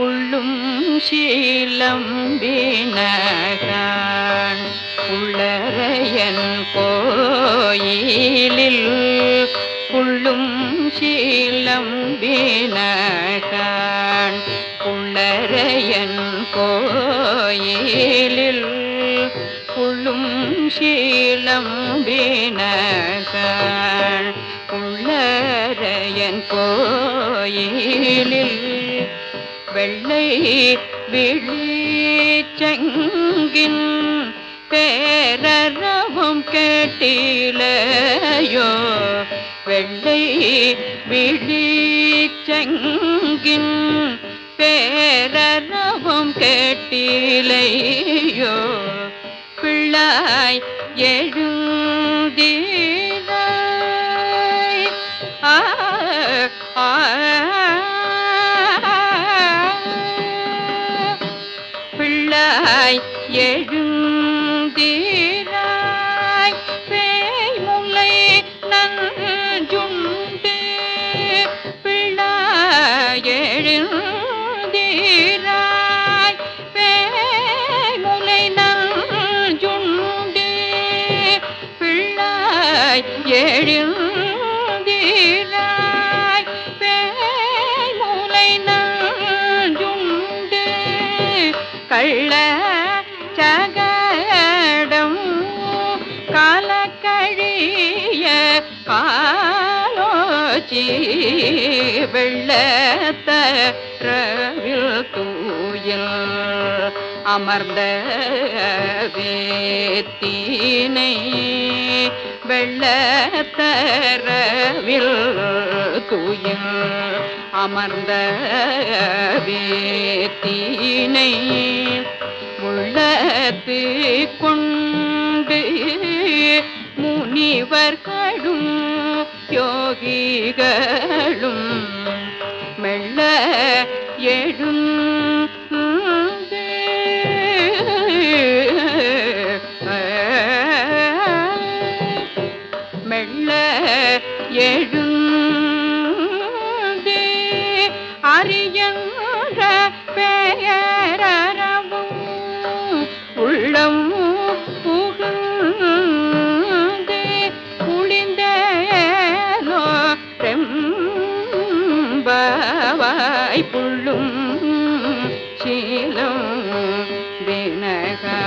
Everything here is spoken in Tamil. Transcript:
புள்ளும் சீலம்பினகான் உள்ளரையன் கோயிலில் புள்ளும் சீலம்பினகான் உள்ளரையன் கோயிலில் புள்ளும் சீலம்பினகான் உள்ளரையன் கோயிலில் வெள்ளை விழிச்செங்கின் பேரறவும் கேட்டிலையோ? வெள்ளை விழிச்செங்கின் பேரறவும் கேட்டிலையோ? பிள்ளாய் எழு எழுந்தீராய் பேய்முலை நஞ்சுண்டு பிள்ளாய் பேய்முலை நஞ்சுண்டு பிள்ளாய் எழுந்தீராய் கள்ள சகடம் காலக்கழிய காலோச்சி வெள்ளத்தரவில் தூயில் அமர்ந்த வேத்தினை வெள்ளத்தரவில் தூயில் அமர்ந்த வேத்தினை உள்ளத்து கொண்டு முனிவர்களும் யோகிகளும் மெல்ல எழும் மெல்ல எழுந்து அரியன் என்பவாய் புள்ளும் சீலம் தினகா